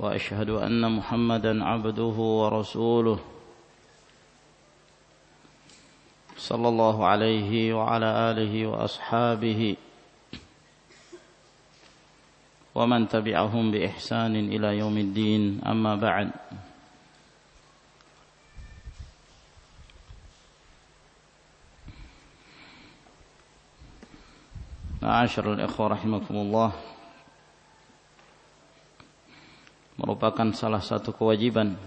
وأشهد أن محمدا عبده ورسوله صلى الله عليه وعلى آله وأصحابه ومن تبعهم بإحسان إلى يوم الدين. أما بعد معاشر الإخوة رحمكم الله merupakan salah satu kewajiban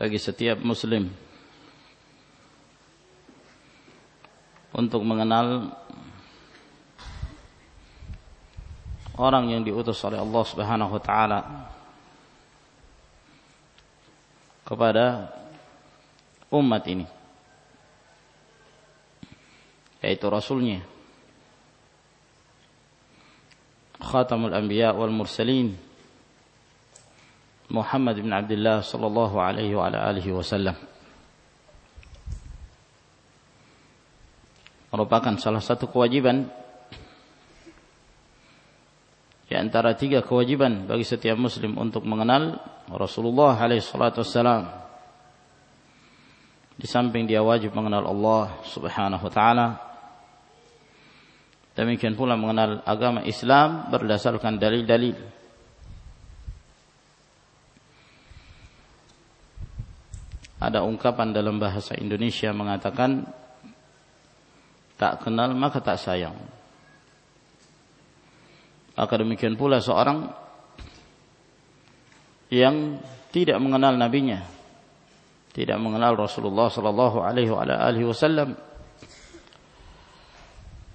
bagi setiap muslim untuk mengenal orang yang diutus oleh Allah Subhanahu wa taala kepada umat ini yaitu rasulnya khatamul anbiya wal mursalin. Muhammad bin Abdullah sallallahu alaihi wa ala alihi wasallam. Merupakan salah satu kewajiban. Di antara tiga kewajiban bagi setiap muslim untuk mengenal Rasulullah alaihi salatu wassalam. Di samping dia wajib mengenal Allah subhanahu wa ta'ala Demikian pula mengenal agama Islam berdasarkan dalil-dalil. Ada ungkapan dalam bahasa Indonesia mengatakan tak kenal maka tak sayang. Maka demikian pula seorang yang tidak mengenal nabinya, tidak mengenal Rasulullah sallallahu alaihi wasallam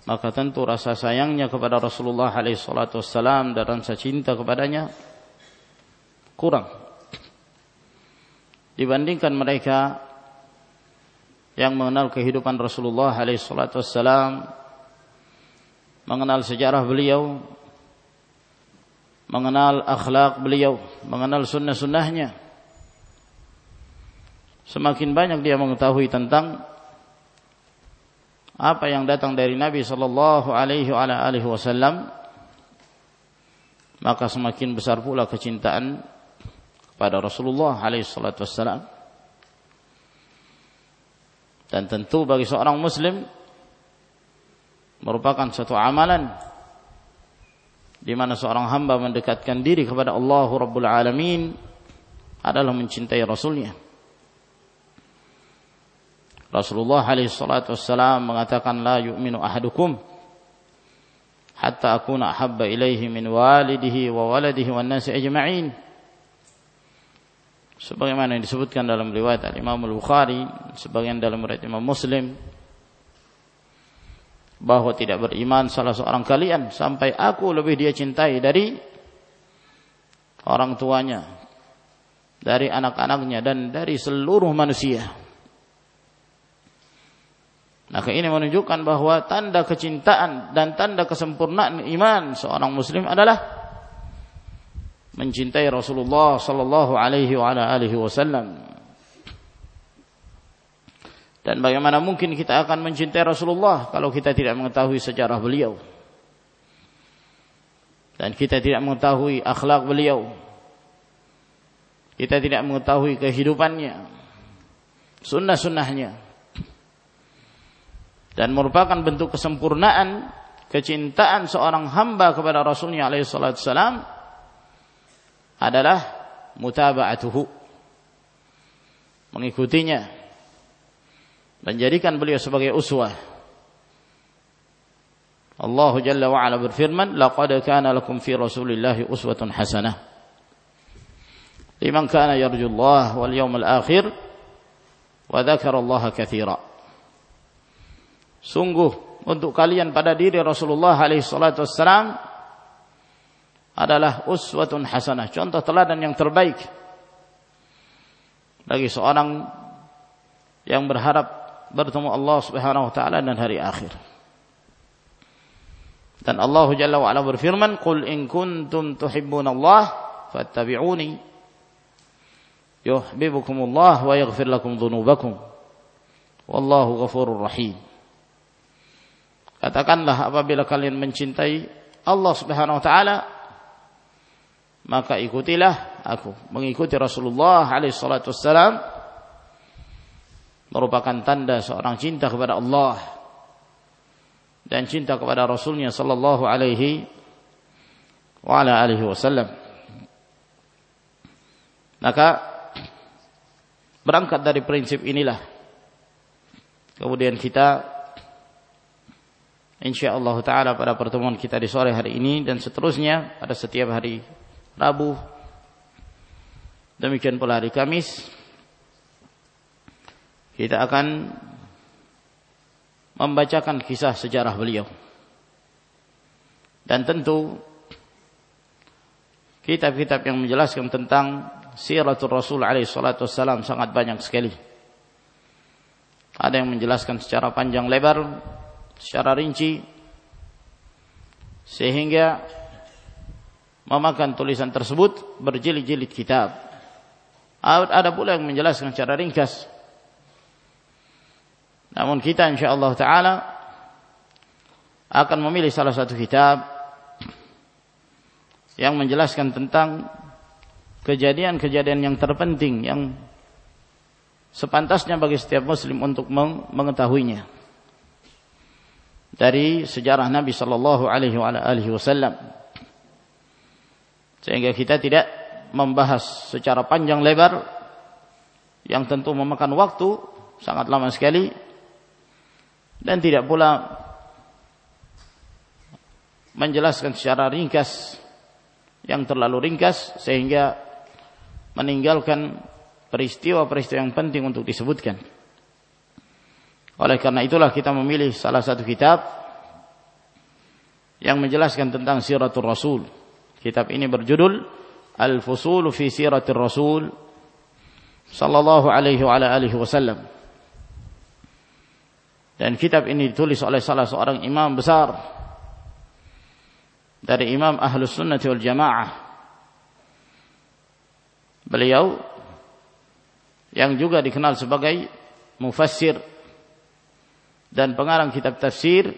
maka tentu rasa sayangnya kepada Rasulullah wassalam dan rasa cinta kepadanya kurang. Dibandingkan mereka yang mengenal kehidupan Rasulullah wassalam mengenal sejarah beliau mengenal akhlak beliau mengenal sunnah-sunnahnya semakin banyak dia mengetahui tentang apa yang datang dari Nabi sallallahu alaihi wasallam maka semakin besar pula kecintaan kepada Rasulullah alaihi wasallam dan tentu bagi seorang muslim merupakan satu amalan di mana seorang hamba mendekatkan diri kepada Allah Rabbul Alamin adalah mencintai Rasulnya Rasulullah alaihi salatu wassalam mengatakan la yu'minu ahadukum hatta akuna ahabba ilaihi min walidihi wa waladihi wan nasi ajma'in. Sebagaimana yang disebutkan dalam riwayat Imam Al-Bukhari sebagian dalam riwayat Imam Muslim bahwa tidak beriman salah seorang kalian sampai aku lebih dia cintai dari orang tuanya dari anak-anaknya dan dari seluruh manusia Maka ini menunjukkan bahwa tanda kecintaan dan tanda kesempurnaan iman seorang muslim adalah mencintai Rasulullah sallallahu alaihi wa ala alihi wasallam. Dan bagaimana mungkin kita akan mencintai Rasulullah kalau kita tidak mengetahui sejarah beliau? Dan kita tidak mengetahui akhlak beliau. Kita tidak mengetahui kehidupannya, sunnah-sunnahnya dan merupakan bentuk kesempurnaan kecintaan seorang hamba kepada Rasulnya alaihi salatu adalah mutaba'atuhu. Mengikutinya. Menjadikan beliau sebagai uswah. Allah Jalla wa berfirman laqad kana lakum fi rasulillahi uswatun hasanah. Liman kana yarjullah wal yawmal akhir wa dzakara Allah katsira Sungguh untuk kalian pada diri Rasulullah alaihi salatu adalah uswatun hasanah, contoh teladan yang terbaik bagi seorang yang berharap bertemu Allah Subhanahu wa taala dan hari akhir. Dan Allah Jalla wa ala berfirman, "Qul in kuntum Allah fattabi'uni yuhibbukumullah wa yaghfir lakum dhunubakum. Wallahu ghafurur rahim." Katakanlah apabila kalian mencintai Allah Subhanahu wa taala maka ikutilah aku. Mengikuti Rasulullah alaihi salatu merupakan tanda seorang cinta kepada Allah dan cinta kepada Rasulnya sallallahu alaihi wa ala alihi wasallam. Maka berangkat dari prinsip inilah. Kemudian kita insyaallah taala pada pertemuan kita di sore hari ini dan seterusnya pada setiap hari Rabu. Demikian pula hari Kamis. Kita akan membacakan kisah sejarah beliau. Dan tentu kitab-kitab yang menjelaskan tentang siratul Rasul alaihi salatu sangat banyak sekali. Ada yang menjelaskan secara panjang lebar secara rinci sehingga memakan tulisan tersebut berjilid-jilid kitab. Ada pula yang menjelaskan secara ringkas. Namun kita insyaallah taala akan memilih salah satu kitab yang menjelaskan tentang kejadian-kejadian yang terpenting yang sepantasnya bagi setiap muslim untuk mengetahuinya dari sejarah Nabi sallallahu alaihi wasallam sehingga kita tidak membahas secara panjang lebar yang tentu memakan waktu sangat lama sekali dan tidak pula menjelaskan secara ringkas yang terlalu ringkas sehingga meninggalkan peristiwa-peristiwa yang penting untuk disebutkan. Oleh karena itulah kita memilih salah satu kitab yang menjelaskan tentang siratul rasul Kitab ini berjudul Al-Fusul fi Siratir Rasul sallallahu alaihi wa alihi wasallam. Dan kitab ini ditulis oleh salah seorang imam besar dari imam Ahlus Sunnah wal Jamaah. Beliau yang juga dikenal sebagai mufassir dan pengarang kitab tafsir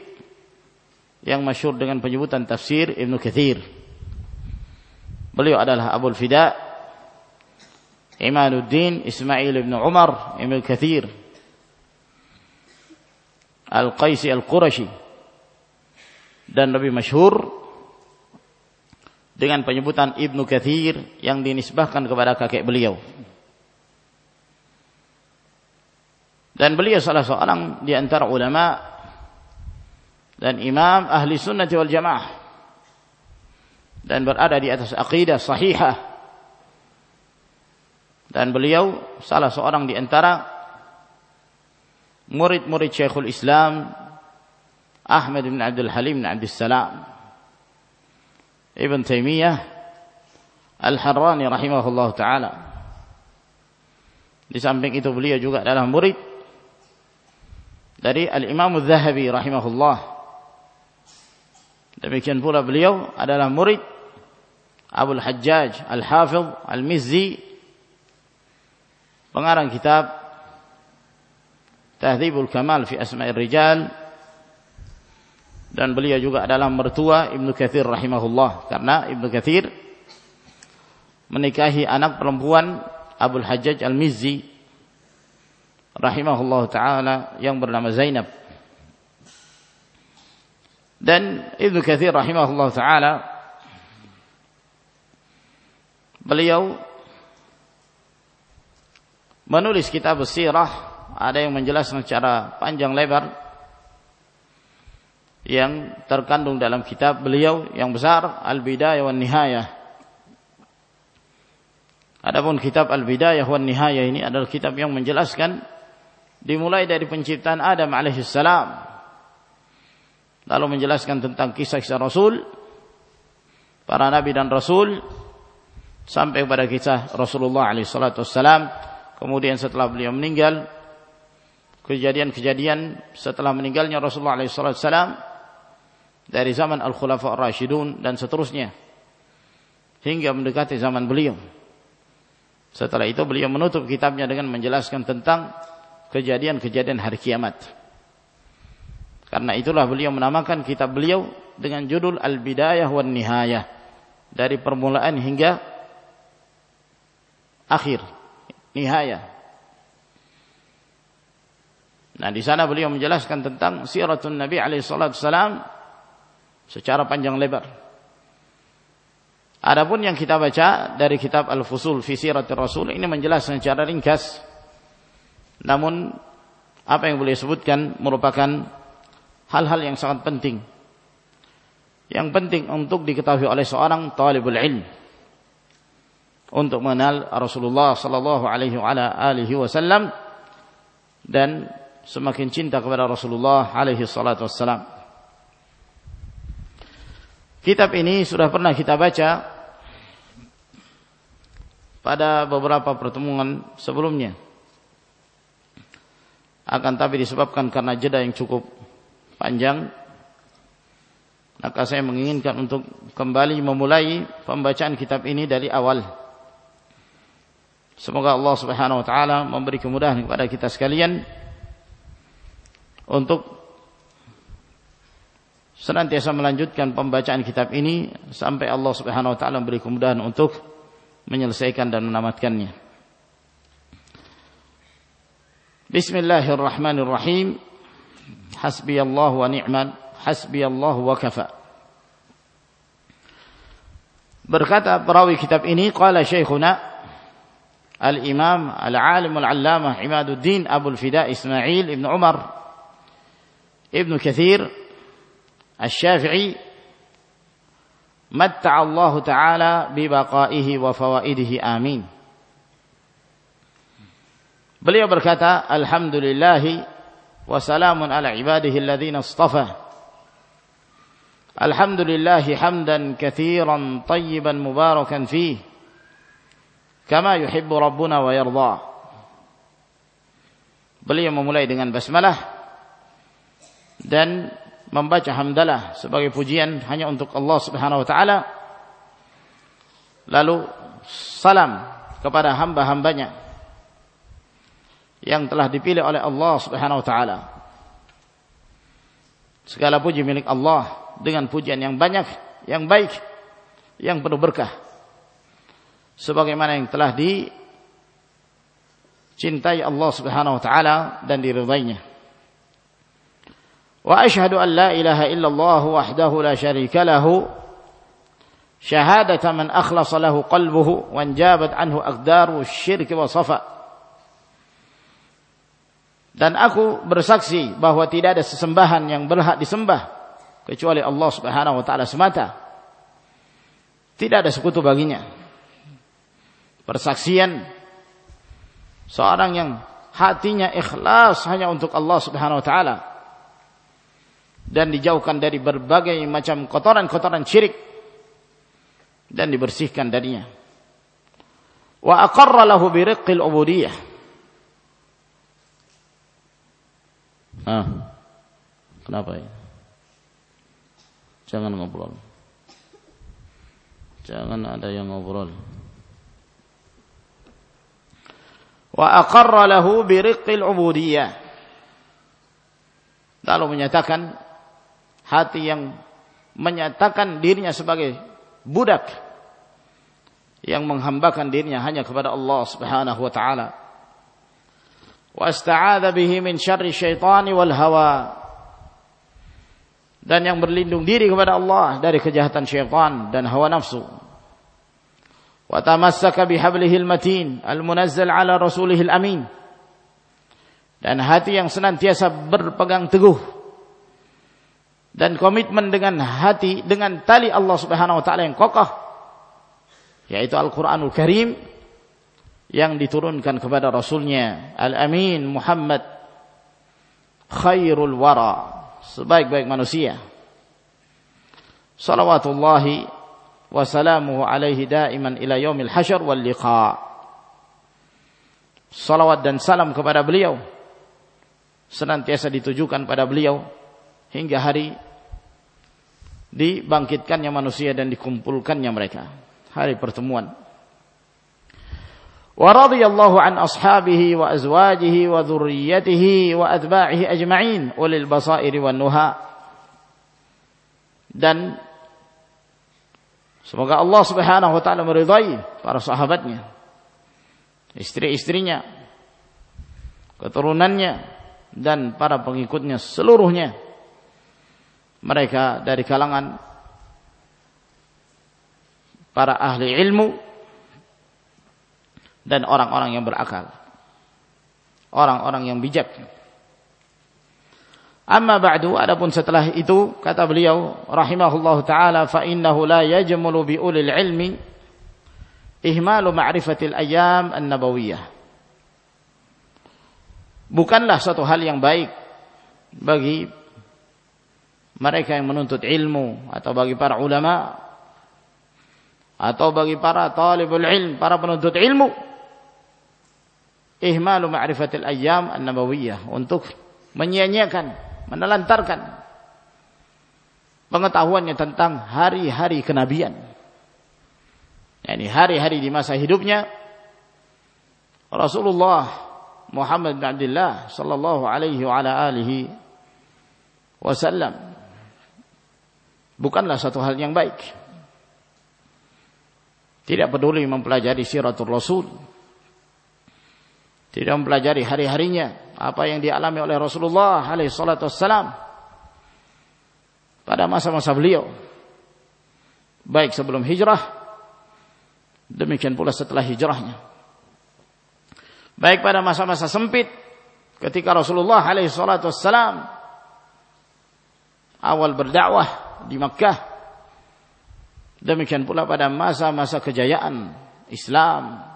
yang masyhur dengan penyebutan tafsir Ibnu Katsir. Beliau adalah Abu Fida Imanuddin Ismail bin Umar Ibn Kathir Al-Qaisi Al-Qurashi dan lebih masyhur dengan penyebutan Ibnu Kathir yang dinisbahkan kepada kakek beliau. Dan beliau salah seorang di antara ulama dan imam ahli sunnah wal jamaah. Dan berada di atas akidah sahihah. Dan beliau salah seorang di antara murid-murid Syekhul Islam Ahmad bin Abdul Halim bin Abdul Salam. Ibn Taimiyah Al-Harrani rahimahullah taala. Di samping itu beliau juga adalah murid dari Al-Imam Al-Zahabi rahimahullah. Demikian pula beliau adalah murid Abu Hajjaj Al-Hafidh Al-Mizzi. Pengarang kitab Tahdhibul Kamal fi Asma'ir Rijal. Dan beliau juga adalah mertua Ibnu Katsir rahimahullah. Karena Ibnu Katsir menikahi anak perempuan Abu Hajjaj Al-Mizzi rahimahullah taala yang bernama Zainab dan Ibnu Katsir rahimahullah taala beliau menulis kitab sirah ada yang menjelaskan secara panjang lebar yang terkandung dalam kitab beliau yang besar Al-Bidayah wan Nihayah. Adapun kitab Al-Bidayah wan Nihayah ini adalah kitab yang menjelaskan dimulai dari penciptaan Adam alaihissalam lalu menjelaskan tentang kisah-kisah Rasul para nabi dan rasul sampai kepada kisah Rasulullah alaihi salatu wassalam. Kemudian setelah beliau meninggal kejadian-kejadian setelah meninggalnya Rasulullah alaihi salatu wassalam dari zaman al-khulafa ar-rasyidun dan seterusnya hingga mendekati zaman beliau. Setelah itu beliau menutup kitabnya dengan menjelaskan tentang kejadian-kejadian hari kiamat. Karena itulah beliau menamakan kitab beliau dengan judul Al-Bidayah wan Nihayah. Dari permulaan hingga akhir. Nihayah. Nah di sana beliau menjelaskan tentang siratun Nabi alaihi salam secara panjang lebar. Adapun yang kita baca dari kitab Al-Fusul fi Siratir Rasul ini menjelaskan secara ringkas. Namun apa yang boleh sebutkan merupakan hal-hal yang sangat penting. Yang penting untuk diketahui oleh seorang talibul ilm untuk mengenal Rasulullah sallallahu alaihi wasallam dan semakin cinta kepada Rasulullah alaihi salatu. Kitab ini sudah pernah kita baca pada beberapa pertemuan sebelumnya. Akan tapi disebabkan karena jeda yang cukup panjang, maka saya menginginkan untuk kembali memulai pembacaan kitab ini dari awal. Semoga Allah Subhanahu wa taala memberi kemudahan kepada kita sekalian untuk senantiasa melanjutkan pembacaan kitab ini sampai Allah Subhanahu wa taala memberi kemudahan untuk menyelesaikan dan menamatkannya. Bismillahirrahmanirrahim. Allah wa ni'mal Allah wa kafa. Berkata perawi kitab ini qala syekhuna Al-Imam Al-Alim Al-Allamah Imaduddin Abu Fida Ismail Ibn Umar Ibn Kathir Al-Syafi'i matta'a Allah taala bi baqaihi wa fawaidihi amin Beliau berkata alhamdulillah wa salamun ala ibadihi alladhina istafa Alhamdulillah hamdan katsiran tayyiban mubarakan fih kama yuhibbu rabbuna wa Beliau memulai dengan basmalah dan membaca hamdalah sebagai pujian hanya untuk Allah Subhanahu wa taala. Lalu salam kepada hamba-hambanya yang telah dipilih oleh Allah Subhanahu wa taala. Segala puji milik Allah dengan pujian yang banyak, yang baik, yang penuh berkah. Sebagaimana yang telah dicintai Allah Subhanahu wa taala dan diridainya. Wa asyhadu an la ilaha illallah wahdahu la syarika lahu syahadatan man akhlasa lahu qalbuhu wa anhu aqdaru syirki wa safa dan aku bersaksi bahwa tidak ada sesembahan yang berhak disembah kecuali Allah Subhanahu wa taala semata. Tidak ada sekutu baginya. Persaksian seorang yang hatinya ikhlas hanya untuk Allah Subhanahu wa taala dan dijauhkan dari berbagai macam kotoran-kotoran syirik dan dibersihkan darinya. Wa aqarra lahu bi ubudiyah. Ah. Kenapa ya? Jangan ngobrol. Jangan ada yang ngobrol. Wa aqarra lahu bi ubudiyah. Lalu menyatakan hati yang menyatakan dirinya sebagai budak yang menghambakan dirinya hanya kepada Allah Subhanahu wa taala. Wa ista'adha bihi min syarri syaitani wal hawa. Dan yang berlindung diri kepada Allah dari kejahatan syaitan dan hawa nafsu. Wa tamassaka bihablihil matin al-munazzal ala rasulihil amin. Dan hati yang senantiasa berpegang teguh dan komitmen dengan hati dengan tali Allah Subhanahu wa taala yang kokoh yaitu Al-Qur'anul Karim yang diturunkan kepada rasulnya. Al-Amin Muhammad khairul wara. Sebaik-baik manusia. Salawatullahi wa alaihi daiman ila yaumil hasyr wal liqa. Salawat dan salam kepada beliau. Senantiasa ditujukan pada beliau hingga hari dibangkitkannya manusia dan dikumpulkannya mereka. Hari pertemuan azwajihi wa dhurriyyatihi wa atba'ihi ajma'in ulil basairi wan nuha. Dan semoga Allah Subhanahu wa taala meridai para sahabatnya istri-istrinya keturunannya dan para pengikutnya seluruhnya. Mereka dari kalangan para ahli ilmu dan orang-orang yang berakal. Orang-orang yang bijak. Amma ba'du adapun setelah itu kata beliau rahimahullahu taala fa innahu la yajmulu bi ulil ilmi ihmalu ma'rifatil ayyam an-nabawiyah. Bukanlah suatu hal yang baik bagi mereka yang menuntut ilmu atau bagi para ulama atau bagi para talibul ilm, para penuntut ilmu ihmalu ma'rifatil ayyam an-nabawiyah untuk menyia-nyiakan, menelantarkan pengetahuannya tentang hari-hari kenabian. Yani hari-hari di masa hidupnya Rasulullah Muhammad bin Abdullah sallallahu alaihi wa ala alihi wasallam bukanlah satu hal yang baik. Tidak peduli mempelajari siratul Rasul. Tidak mempelajari hari-harinya. Apa yang dialami oleh Rasulullah alaihissalam. Pada masa-masa beliau. Baik sebelum hijrah. Demikian pula setelah hijrahnya. Baik pada masa-masa sempit. Ketika Rasulullah alaihissalam. Awal berdakwah di Makkah. Demikian pula pada masa-masa kejayaan Islam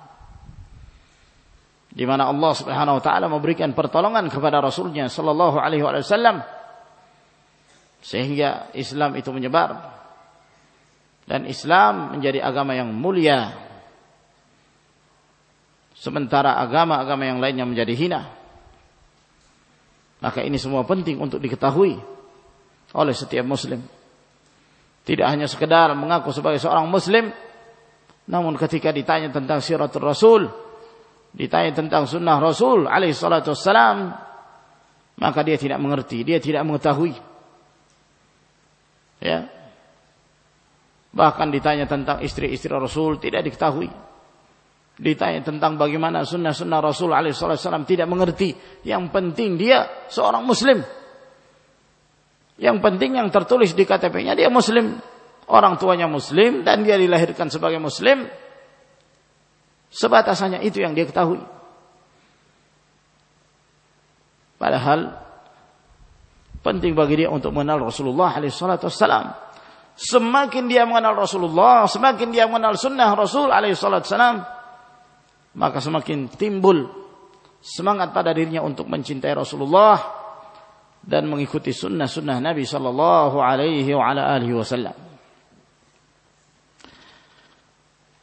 di mana Allah Subhanahu wa taala memberikan pertolongan kepada Rasulnya sallallahu alaihi wasallam. Sehingga Islam itu menyebar. Dan Islam menjadi agama yang mulia. Sementara agama-agama yang lainnya menjadi hina. Maka ini semua penting untuk diketahui oleh setiap muslim. Tidak hanya sekedar mengaku sebagai seorang muslim, namun ketika ditanya tentang siratul rasul, ditanya tentang sunnah rasul alaihi salatu wassalam, maka dia tidak mengerti, dia tidak mengetahui. Ya. Bahkan ditanya tentang istri-istri Rasul tidak diketahui. Ditanya tentang bagaimana sunnah-sunnah Rasul alaihi salatu wassalam tidak mengerti. Yang penting dia seorang muslim. Yang penting yang tertulis di KTP-nya dia muslim. Orang tuanya muslim dan dia dilahirkan sebagai muslim. Sebatasannya itu yang dia ketahui. Padahal penting bagi dia untuk mengenal Rasulullah SAW. Semakin dia mengenal Rasulullah, semakin dia mengenal sunnah Rasul SAW, maka semakin timbul semangat pada dirinya untuk mencintai Rasulullah dan mengikuti sunnah-sunnah Nabi sallallahu alaihi wa alihi wasallam.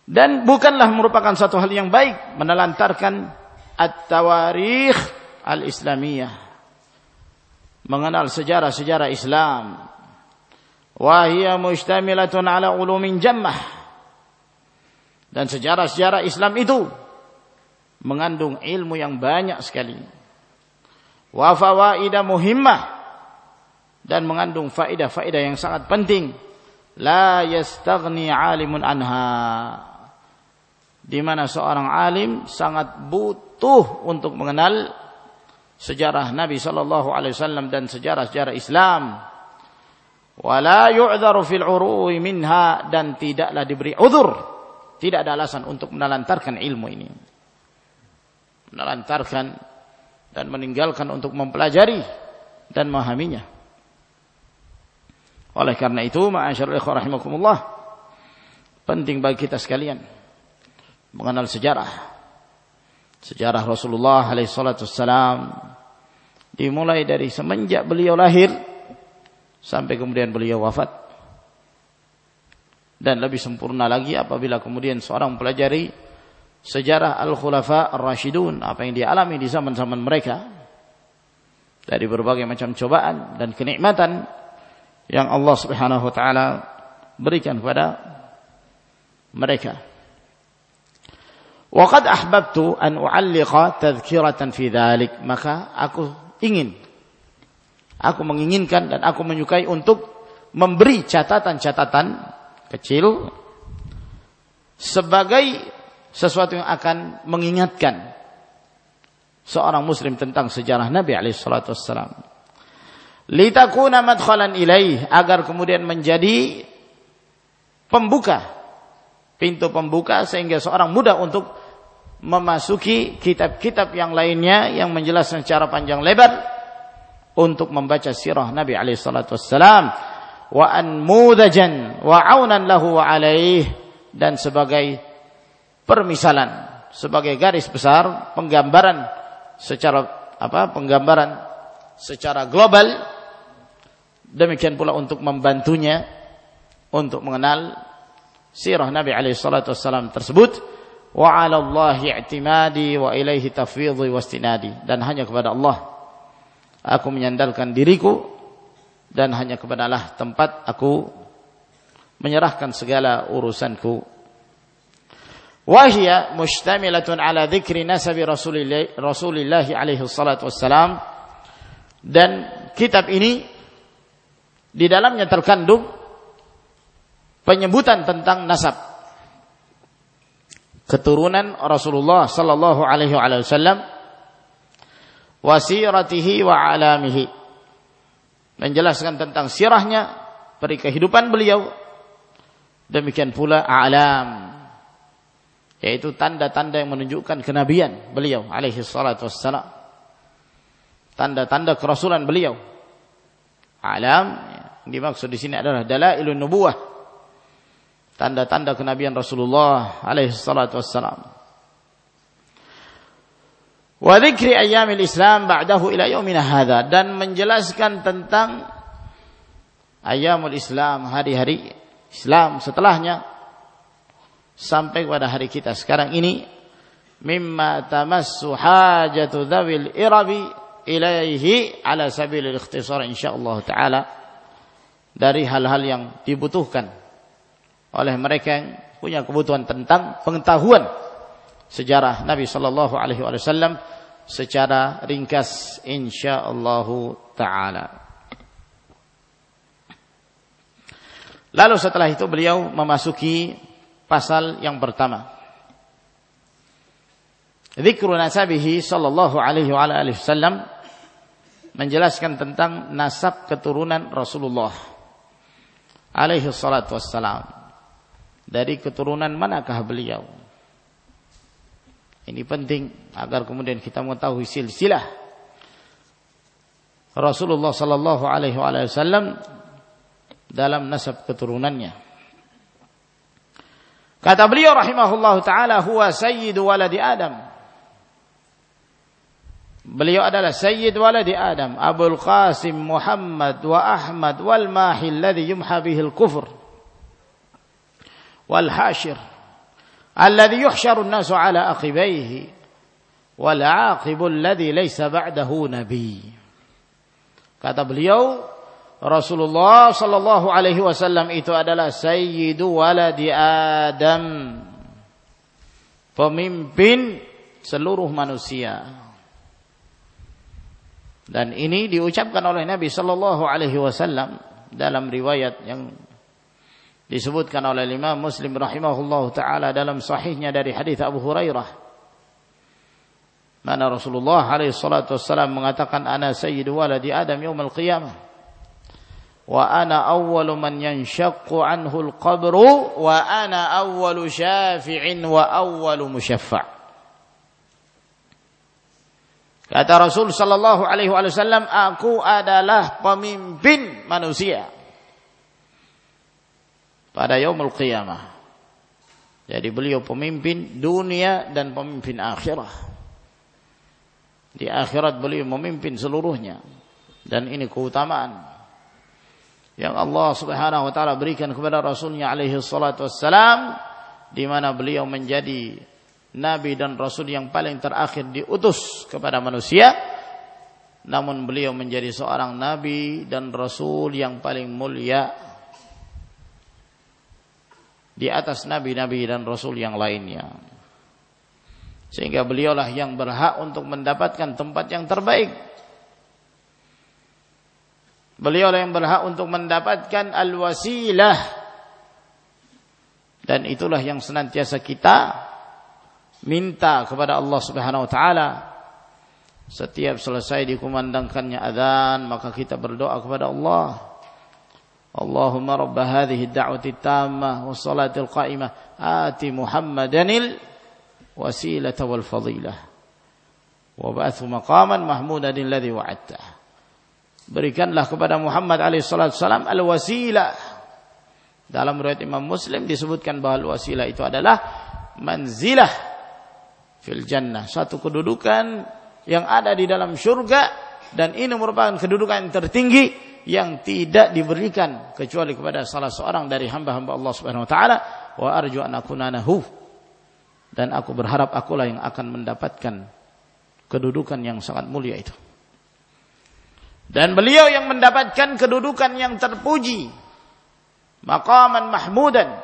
Dan bukanlah merupakan satu hal yang baik menelantarkan at-tawarikh al-islamiyah. Mengenal sejarah-sejarah Islam. Wahia mustamilatun ala ulumin jammah. Dan sejarah-sejarah Islam itu mengandung ilmu yang banyak sekali wa fawaida muhimmah dan mengandung faedah-faedah yang sangat penting la yastaghni alimun anha di mana seorang alim sangat butuh untuk mengenal sejarah Nabi sallallahu alaihi wasallam dan sejarah-sejarah Islam. Wala yu'dharu fil urui minha dan tidaklah diberi uzur. Tidak ada alasan untuk menelantarkan ilmu ini. Menelantarkan dan meninggalkan untuk mempelajari dan memahaminya. Oleh karena itu, ma'asyarul ikhwah rahimakumullah, penting bagi kita sekalian mengenal sejarah. Sejarah Rasulullah alaihi salatu wassalam dimulai dari semenjak beliau lahir sampai kemudian beliau wafat. dan lebih sempurna lagi apabila kemudian seorang mempelajari sejarah al-khulafa ar-rasyidun apa yang dialami di zaman-zaman mereka dari berbagai macam cobaan dan kenikmatan yang Allah Subhanahu wa taala berikan kepada mereka. Wa qad ahbabtu an u'alliqa tadhkiratan fi dhalik, maka aku ingin aku menginginkan dan aku menyukai untuk memberi catatan-catatan kecil sebagai sesuatu yang akan mengingatkan seorang muslim tentang sejarah Nabi alaihi salatu wassalam. Litakuna madkhalan ilaih agar kemudian menjadi pembuka pintu pembuka sehingga seorang mudah untuk memasuki kitab-kitab yang lainnya yang menjelaskan secara panjang lebar untuk membaca sirah Nabi alaihi salatu wassalam. Wa wa aunan lahu wa alaih. Dan sebagai permisalan sebagai garis besar penggambaran secara apa penggambaran secara global. Demikian pula untuk membantunya untuk mengenal sirah Nabi alaihi salatu wasallam tersebut wa 'ala Allah i'timadi wa ilaihi tafwidhi wastinadi dan hanya kepada Allah aku menyandarkan diriku dan hanya kepada Allah tempat aku menyerahkan segala urusanku. Wa hiya mustamilatun ala dzikri nasabi rasulillah rasulillah alaihi salatu wassalam. Dan kitab ini di dalamnya terkandung penyebutan tentang nasab keturunan Rasulullah sallallahu alaihi wasallam wasiratihi wa alamihi. Menjelaskan tentang sirahnya peri kehidupan beliau. Demikian pula alam yaitu tanda-tanda yang menunjukkan kenabian beliau alaihi salatu wassalam. Tanda-tanda kerasulan beliau. Alam yang dimaksud di sini adalah dalailun nubuwah tanda-tanda kenabian Rasulullah alaihi salatu wassalam. Wa dzikri ayyamil Islam ba'dahu ila yaumina hadza. Dan menjelaskan tentang ayyamul Islam hari-hari Islam setelahnya sampai kepada hari kita sekarang ini. Mimma tamassu hajatu dzawil irabi ilaihi ala sabilil ikhtisar insyaallah taala. Dari hal-hal yang dibutuhkan oleh mereka yang punya kebutuhan tentang pengetahuan sejarah Nabi sallallahu alaihi wasallam secara ringkas insyaallah taala. Lalu setelah itu beliau memasuki pasal yang pertama. Zikru nasabihi sallallahu alaihi wasallam menjelaskan tentang nasab keturunan Rasulullah alaihi salatu wassalam dari keturunan manakah beliau. Ini penting agar kemudian kita mengetahui silsilah Rasulullah sallallahu alaihi wasallam dalam nasab keturunannya. Kata beliau rahimahullahu taala huwa sayyidu waladi Adam. Beliau adalah sayyid waladi Adam, Abul Qasim Muhammad wa Ahmad wal mahi alladhi yumha bihi al-kufr. والحاشر الذي يحشر الناس على أخبيه والعاقب الذي ليس بعده نبي kata beliau Rasulullah sallallahu alaihi wasallam itu adalah sayyidu waladi Adam pemimpin seluruh manusia dan ini diucapkan oleh Nabi sallallahu alaihi wasallam dalam riwayat yang disebutkan oleh Imam Muslim rahimahullah taala dalam sahihnya dari hadis Abu Hurairah. Mana Rasulullah alaihi salatu wassalam mengatakan ana sayyidu waladi Adam yaumil qiyamah. Wa ana awwalu man yanshaqqu anhu al-qabru wa ana awwalu syafi'in wa awwalu musyaffa' Kata Rasul sallallahu alaihi wasallam, aku adalah pemimpin manusia pada yaumul qiyamah. Jadi beliau pemimpin dunia dan pemimpin akhirat. Di akhirat beliau memimpin seluruhnya. Dan ini keutamaan. yang Allah Subhanahu wa taala berikan kepada Rasulnya alaihi salatu wassalam di mana beliau menjadi nabi dan rasul yang paling terakhir diutus kepada manusia namun beliau menjadi seorang nabi dan rasul yang paling mulia di atas nabi-nabi dan rasul yang lainnya. Sehingga beliaulah yang berhak untuk mendapatkan tempat yang terbaik. Beliaulah yang berhak untuk mendapatkan al-wasilah. Dan itulah yang senantiasa kita minta kepada Allah Subhanahu wa taala. Setiap selesai dikumandangkannya adzan maka kita berdoa kepada Allah Ad-da'wati tammah was salatil qa'imah ati Muhammadanil wasilata wal fadilah. Wa ba'athu maqaman mahmudan alladhi wa'adta. Berikanlah kepada Muhammad alaihi salatu wasalam al-wasilah dalam riwayat Imam Muslim disebutkan bahwa al-wasilah itu adalah manzilah fil jannah. Satu kedudukan yang ada di dalam surga dan ini merupakan kedudukan tertinggi yang tidak diberikan kecuali kepada salah seorang dari hamba-hamba Allah Subhanahu wa taala wa arju an dan aku berharap akulah yang akan mendapatkan kedudukan yang sangat mulia itu dan beliau yang mendapatkan kedudukan yang terpuji maqaman mahmudan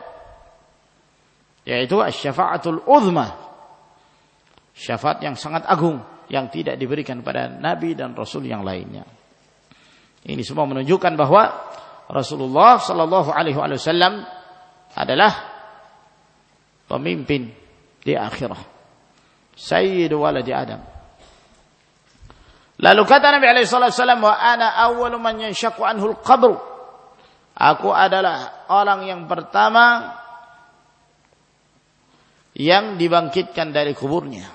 yaitu syafaatul uzma syafaat yang sangat agung yang tidak diberikan pada nabi dan rasul yang lainnya. Ini semua menunjukkan bahwa Rasulullah sallallahu alaihi wasallam adalah pemimpin di akhirah. Sayyidu waladi Adam. Lalu kata Nabi alaihi wasallam wa ana awwalu man yanshaqqu anhu al-qabr. Aku adalah orang yang pertama yang dibangkitkan dari kuburnya.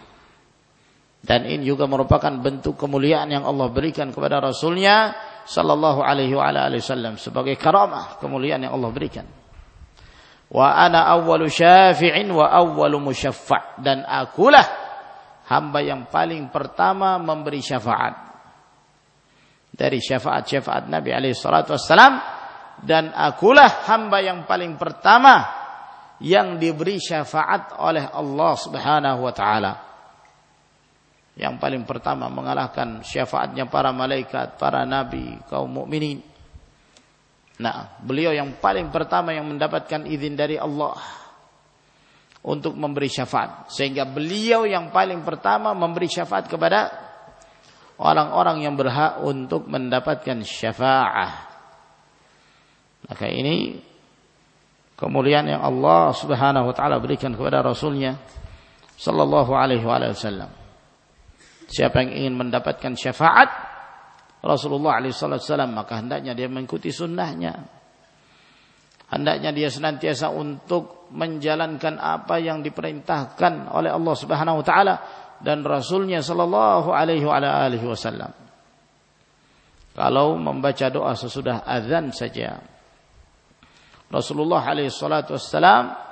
Dan ini juga merupakan bentuk kemuliaan yang Allah berikan kepada Rasulnya Sallallahu alaihi wa alaihi wasallam sebagai karamah kemuliaan yang Allah berikan. Wa ana awwalu syafi'in wa awwalu musyaffa' dan akulah hamba yang paling pertama memberi syafaat. Dari syafaat-syafaat Nabi alaihi salatu wassalam dan akulah hamba yang paling pertama yang diberi syafaat oleh Allah Subhanahu wa taala yang paling pertama mengalahkan syafaatnya para malaikat, para nabi, kaum mukminin. Nah, beliau yang paling pertama yang mendapatkan izin dari Allah untuk memberi syafaat. Sehingga beliau yang paling pertama memberi syafaat kepada orang-orang yang berhak untuk mendapatkan syafaat. Maka ini kemuliaan yang Allah Subhanahu wa taala berikan kepada rasulnya sallallahu alaihi wasallam. Siapa yang ingin mendapatkan syafaat Rasulullah SAW maka hendaknya dia mengikuti sunnahnya. Hendaknya dia senantiasa untuk menjalankan apa yang diperintahkan oleh Allah Subhanahu wa taala dan rasulnya sallallahu alaihi wasallam. Kalau membaca doa sesudah azan saja Rasulullah alaihi wasallam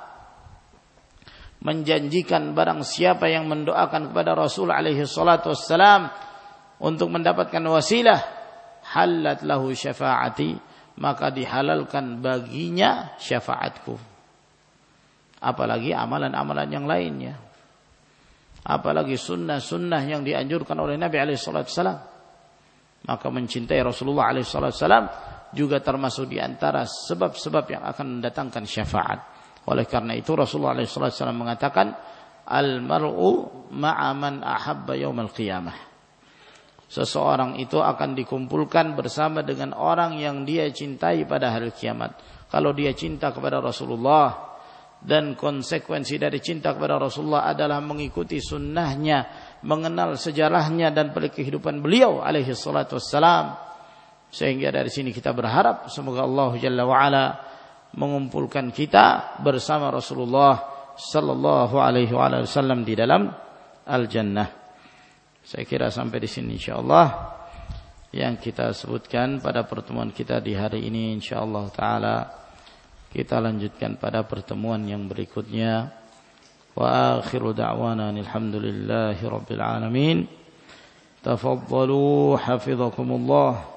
menjanjikan barang siapa yang mendoakan kepada Rasul alaihi salatu wassalam untuk mendapatkan wasilah halat lahu syafaati maka dihalalkan baginya syafaatku. Apalagi amalan-amalan yang lainnya. Apalagi sunnah-sunnah yang dianjurkan oleh Nabi alaihi salatu wassalam. Maka mencintai Rasulullah alaihi salatu wassalam juga termasuk di antara sebab-sebab yang akan mendatangkan syafaat oleh karena itu Rasulullah SAW mengatakan al-mar'u ma'a man ahabba yaumal qiyamah. Seseorang itu akan dikumpulkan bersama dengan orang yang dia cintai pada hari kiamat. Kalau dia cinta kepada Rasulullah dan konsekuensi dari cinta kepada Rasulullah adalah mengikuti sunnahnya, mengenal sejarahnya dan kehidupan beliau alaihi salatu wassalam. Sehingga dari sini kita berharap semoga Allah Jalla wa'ala mengumpulkan kita bersama Rasulullah sallallahu alaihi wasallam di dalam al-jannah. Saya kira sampai di sini insyaallah yang kita sebutkan pada pertemuan kita di hari ini insyaallah taala kita lanjutkan pada pertemuan yang berikutnya. Wa akhiru da'wana alhamdulillahi rabbil alamin. Tafaddalu hafizakumullah.